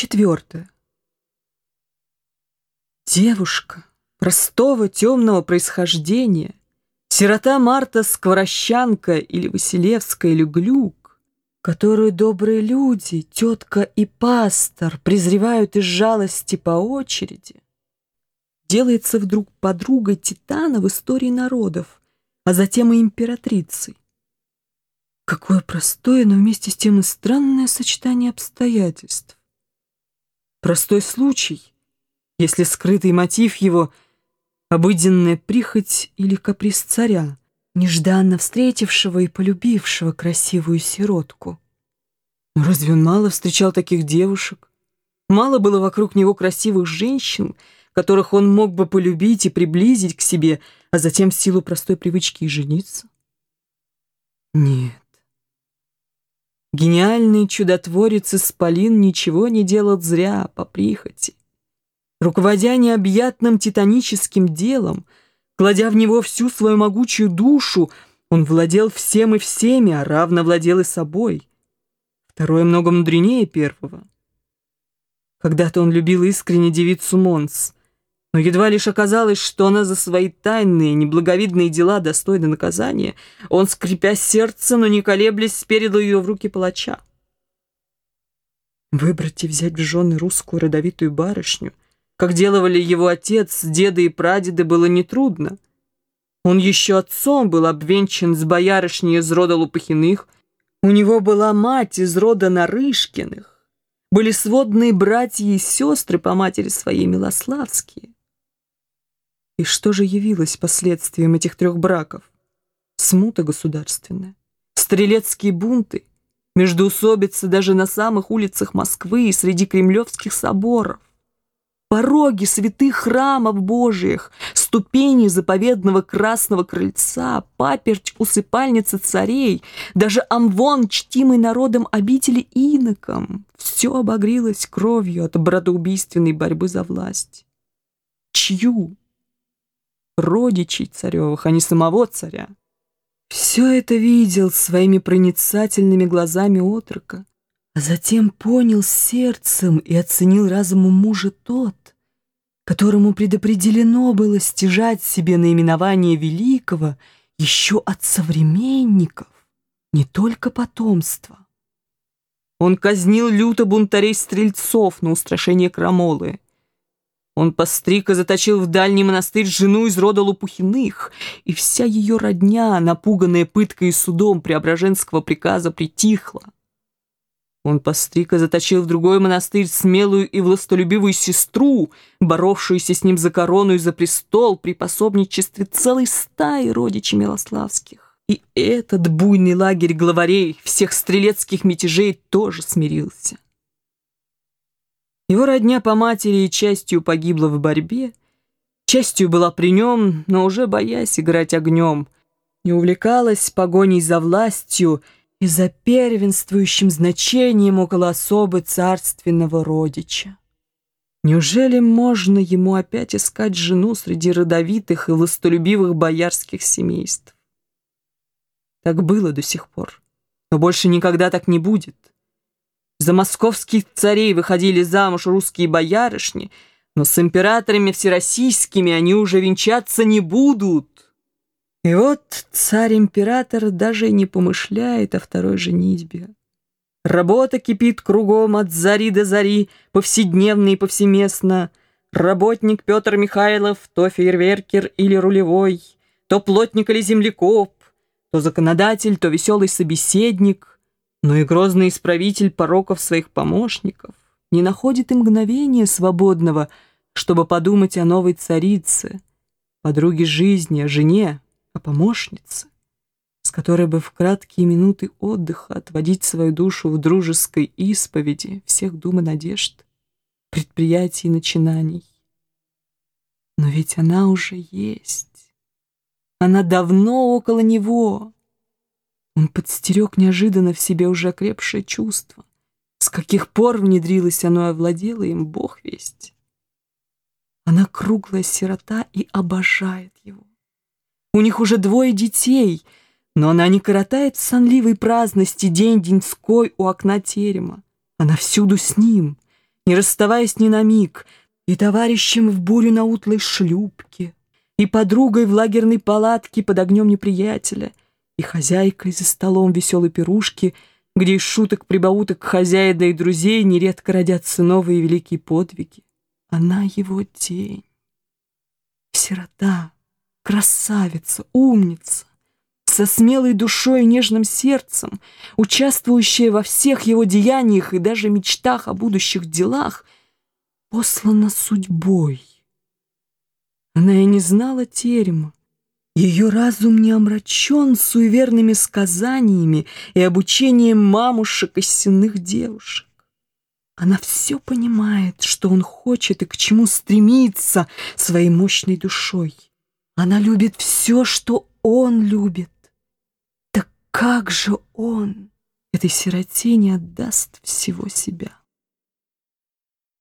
Четвертое. Девушка простого темного происхождения, сирота Марта Скворощанка или Василевская или Глюк, которую добрые люди, тетка и пастор презревают из жалости по очереди, делается вдруг подругой Титана в истории народов, а затем и императрицей. Какое простое, но вместе с тем и странное сочетание обстоятельств. Простой случай, если скрытый мотив его — обыденная прихоть или каприз царя, нежданно встретившего и полюбившего красивую сиротку. Разве он мало встречал таких девушек? Мало было вокруг него красивых женщин, которых он мог бы полюбить и приблизить к себе, а затем в силу простой привычки и жениться? Нет. Гениальный чудотворец Исполин ничего не делал зря, по прихоти. Руководя необъятным титаническим делом, кладя в него всю свою могучую душу, он владел всем и всеми, а равно владел и собой. Второе много мудренее первого. Когда-то он любил искренне девицу Монс, но едва лишь оказалось, что она за свои тайные, неблаговидные дела достойна наказания, он, скрипя сердце, но не колеблясь, передал ее в руки палача. Выбрать и взять в жены русскую родовитую барышню, как делали его отец, деды и прадеды, было нетрудно. Он еще отцом был обвенчан с боярышней из рода Лупахиных, у него была мать из рода Нарышкиных, были сводные братья и сестры по матери своей Милославские. И что же явилось последствием этих трех браков? Смута государственная, стрелецкие бунты, междоусобицы даже на самых улицах Москвы и среди кремлевских соборов, пороги святых храмов Божиих, ступени заповедного красного крыльца, паперть усыпальницы царей, даже амвон, чтимый народом обители иноком, все обогрелось кровью от братоубийственной борьбы за власть. Чью? Родичей царевых, а не самого царя. Все это видел своими проницательными глазами отрока, а затем понял сердцем и оценил разумом мужа тот, которому предопределено было стяжать себе наименование великого еще от современников, не только потомства. Он казнил люто бунтарей-стрельцов на устрашение крамолы, он постриг и заточил в дальний монастырь жену из рода Лопухиных, и вся ее родня, напуганная пыткой и судом Преображенского приказа, притихла. Он постриг и заточил в другой монастырь смелую и властолюбивую сестру, боровшуюся с ним за корону и за престол при пособничестве целой стаи родичей Милославских. И этот буйный лагерь главарей всех стрелецких мятежей тоже смирился. Его родня по матери частью погибла в борьбе, частью была при нем, но уже боясь играть огнем, не увлекалась погоней за властью и за первенствующим значением около особы царственного родича. Неужели можно ему опять искать жену среди родовитых и властолюбивых боярских семейств? Так было до сих пор, но больше никогда так не будет. За московских царей выходили замуж русские боярышни, но с императорами всероссийскими они уже венчаться не будут. И вот царь-император даже не помышляет о второй женитьбе. Работа кипит кругом от зари до зари, повседневно и повсеместно. Работник Петр Михайлов, то фейерверкер или рулевой, то плотник или землекоп, то законодатель, то веселый собеседник — но и грозный исправитель пороков своих помощников не находит и мгновения свободного, чтобы подумать о новой царице, подруге жизни, о жене, о помощнице, с которой бы в краткие минуты отдыха отводить свою душу в дружеской исповеди всех дум и надежд, предприятий и начинаний. Но ведь она уже есть. Она давно около него. Он подстерег неожиданно в себе уже окрепшее чувство. С каких пор внедрилось оно и овладело им, бог весть. Она круглая сирота и обожает его. У них уже двое детей, но она не коротает в сонливой праздности день деньской у окна терема. Она всюду с ним, не расставаясь ни на миг, и товарищем в бурю на утлой шлюпке, и подругой в лагерной палатке под огнем неприятеля, и хозяйкой за столом веселой пирушки, где из шуток, прибауток хозяина и друзей нередко родятся новые великие подвиги. Она его тень. Сирота, красавица, умница, со смелой душой и нежным сердцем, участвующая во всех его деяниях и даже мечтах о будущих делах, послана судьбой. Она и не знала терема. Ее разум не омрачен суеверными сказаниями и обучением мамушек и сенных девушек. Она все понимает, что он хочет и к чему стремится своей мощной душой. Она любит все, что он любит. Так как же он этой сироте не отдаст всего себя?